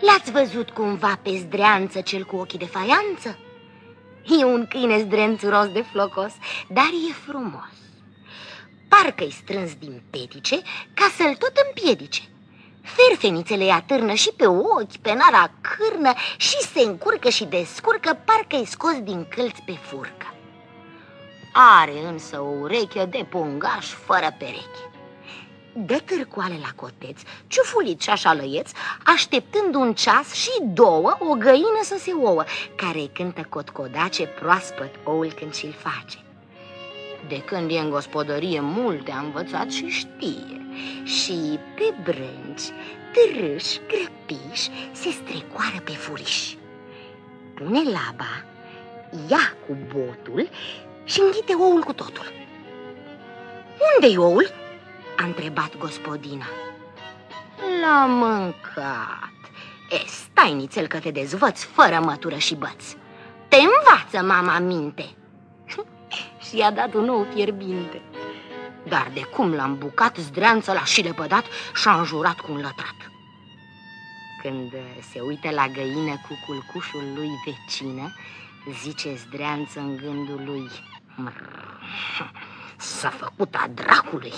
L-ați văzut cumva pe zdreanță cel cu ochii de faianță? E un câine zdrențuros de flocos, dar e frumos. Parcă-i strâns din petice ca să-l tot împiedice. Ferfenițele îi atârnă și pe ochi, pe nara cârnă și se încurcă și descurcă, parcă-i scos din câlți pe furcă. Are însă o ureche de pungaș fără pereche. De târcoale la coteț, ciufulit și așa lăieț, așteptând un ceas și două o găină să se ouă, care cântă cotcodace proaspăt oul când și-l face. De când e în gospodărie multe a învățat și știe Și pe brânci, târâși, grăpiș se strecoară pe furiș Pune laba, ia cu botul și înghite oul cu totul Unde-i oul? A întrebat gospodina L-a mâncat E, stai nițel că te dezvăț fără mătură și băț Te învață mama minte și i-a dat un ou fierbinte. Dar de cum l-am bucat, zdreanță l-a și lepădat și-a înjurat cu un lătrat. Când se uită la găină cu culcușul lui vecină, zice zdreanță în gândul lui, S-a făcut a dracului.